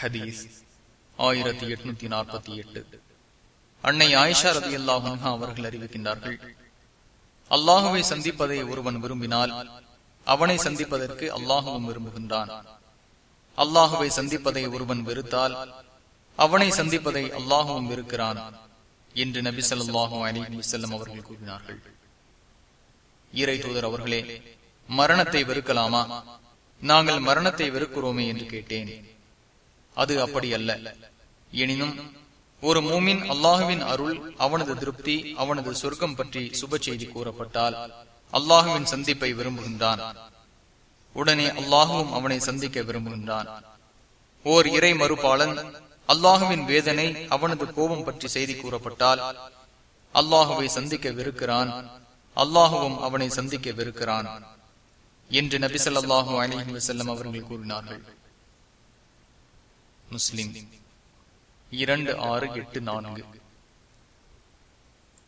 ஹதீஸ் ஆயிரத்தி எட்நூத்தி நாற்பத்தி எட்டு. அன்னை ஆயிஷா ரதி அல்லாஹா அவர்கள் அறிவிக்கின்றார்கள் அல்லாஹுவை சந்திப்பதை ஒருவன் விரும்பினால் அவனை சந்திப்பதற்கு அல்லாஹுவும் விரும்புகின்றான். அல்லாஹுவை சந்திப்பதை ஒருவன் வெறுத்தால் அவனை சந்திப்பதை அல்லாஹுவும் வெறுக்கிறான் என்று நபி சொல்லாஹு அலி செல்லம் அவர்கள் கூறினார்கள். இறை தூதர் அவர்களே மரணத்தை வெறுக்கலாமா? நாங்கள் மரணத்தை வெறுக்கிறோமே என்று கேட்டேன். அது அப்படி அல்ல எனினும் ஒரு மூமின் அல்லாஹுவின் அருள் அவனது திருப்தி அவனது சொர்க்கம் பற்றி சுப செய்தி கூறப்பட்டால் அல்லாஹுவின் சந்திப்பை விரும்புகின்றான். உடனே அல்லாஹுவும் அவனை சந்திக்க விரும்புகின்றான். ஓர் இறை மறுப்பாளன் அல்லாஹுவின் வேதனை அவனது கோபம் பற்றி செய்தி கூறப்பட்டால் அல்லாஹுவை சந்திக்கவிருக்கிறான் அல்லாஹுவும் அவனை சந்திக்கவிருக்கிறான் என்று நபிசல்லாஹு அலிஹி வசல்லம் அவர்கள் கூறினார்கள். முஸ்லிம். இரண்டு ஆறு எட்டு நான்கு.